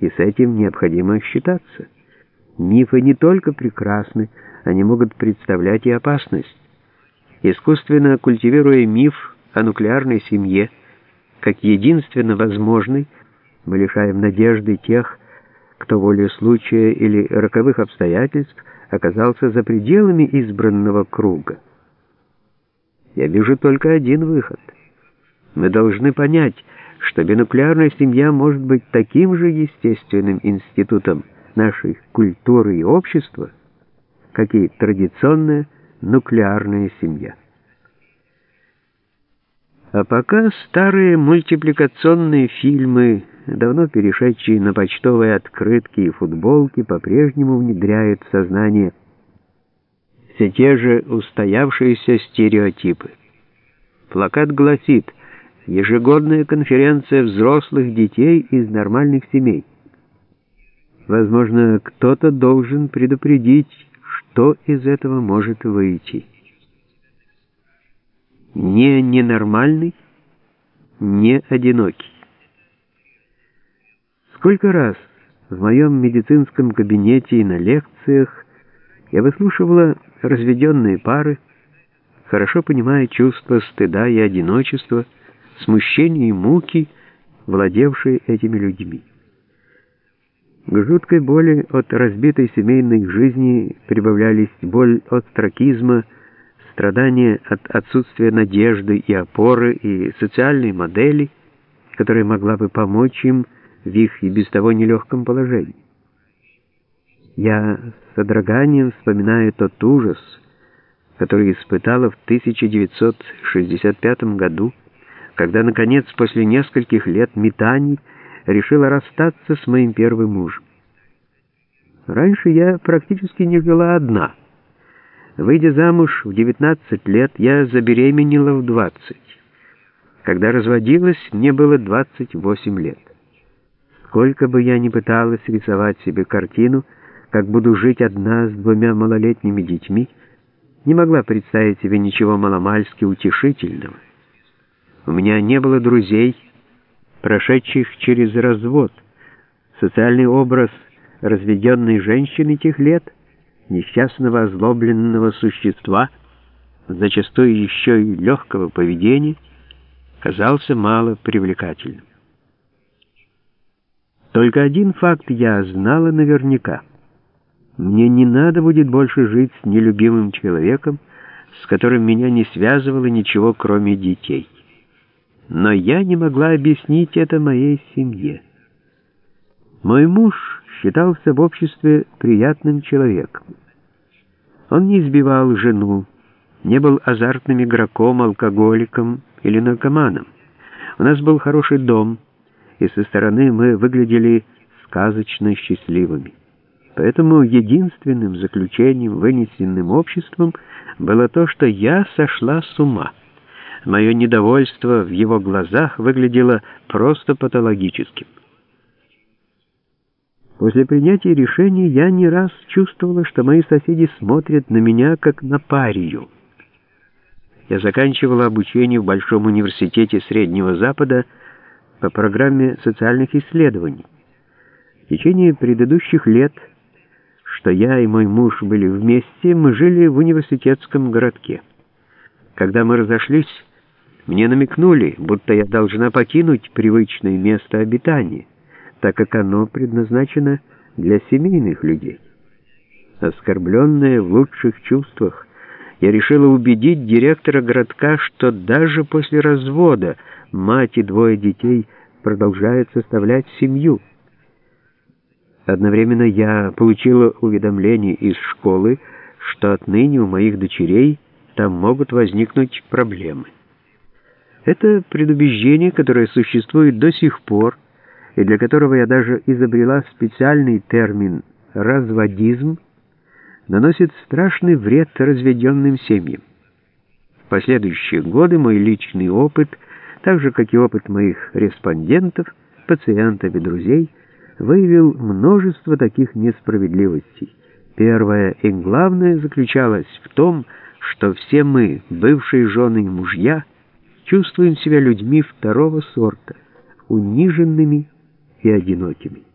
и с этим необходимо считаться. Мифы не только прекрасны, они могут представлять и опасность. Искусственно культивируя миф о нуклеарной семье, как единственно возможный, мы лишаем надежды тех, кто волею случая или роковых обстоятельств оказался за пределами избранного круга. Я вижу только один выход. Мы должны понять, что бинуклеарная семья может быть таким же естественным институтом нашей культуры и общества, как и традиционная нуклеарная семья. А пока старые мультипликационные фильмы, давно перешедшие на почтовые открытки и футболки, по-прежнему внедряют в сознание все те же устоявшиеся стереотипы. Плакат гласит «Ежегодная конференция взрослых детей из нормальных семей». Возможно, кто-то должен предупредить, что из этого может выйти. Не ненормальный, не одинокий. Сколько раз в моем медицинском кабинете и на лекциях я выслушивала разведенные пары, хорошо понимая чувства стыда и одиночества, смущения и муки, владевшие этими людьми. К жуткой боли от разбитой семейной жизни прибавлялись боль от тракизма, страдания от отсутствия надежды и опоры и социальной модели, которая могла бы помочь им в их и без того нелегком положении. Я с содроганием вспоминаю тот ужас, который испытала в 1965 году, когда, наконец, после нескольких лет метаний, решила расстаться с моим первым мужем. Раньше я практически не жила одна. Выйдя замуж в 19 лет, я забеременела в 20. Когда разводилась, мне было 28 лет. Сколько бы я ни пыталась рисовать себе картину, как буду жить одна с двумя малолетними детьми, не могла представить себе ничего маломальски утешительного. У меня не было друзей, прошедших через развод. Социальный образ разведенной женщины тех лет, несчастного озлобленного существа, зачастую еще и легкого поведения, казался мало привлекательным. Только один факт я знала наверняка. Мне не надо будет больше жить с нелюбимым человеком, с которым меня не связывало ничего, кроме детей. Но я не могла объяснить это моей семье. Мой муж считался в обществе приятным человеком. Он не избивал жену, не был азартным игроком, алкоголиком или наркоманом. У нас был хороший дом, и со стороны мы выглядели сказочно счастливыми. Поэтому единственным заключением, вынесенным обществом, было то, что я сошла с ума. Мое недовольство в его глазах выглядело просто патологическим. После принятия решения я не раз чувствовала, что мои соседи смотрят на меня как на парию. Я заканчивала обучение в Большом университете Среднего Запада по программе социальных исследований. В течение предыдущих лет, что я и мой муж были вместе, мы жили в университетском городке. Когда мы разошлись, мне намекнули, будто я должна покинуть привычное место обитания, так как оно предназначено для семейных людей. Оскорбленная в лучших чувствах, я решила убедить директора городка, что даже после развода мать и двое детей продолжают составлять семью. Одновременно я получила уведомление из школы, что отныне у моих дочерей там могут возникнуть проблемы. Это предубеждение, которое существует до сих пор, и для которого я даже изобрела специальный термин «разводизм», наносит страшный вред разведенным семьям. В последующие годы мой личный опыт, так же, как и опыт моих респондентов, пациентов и друзей, выявил множество таких несправедливостей. Первое и главное заключалось в том, что все мы, бывшие жены и мужья, чувствуем себя людьми второго сорта, униженными и одинокими.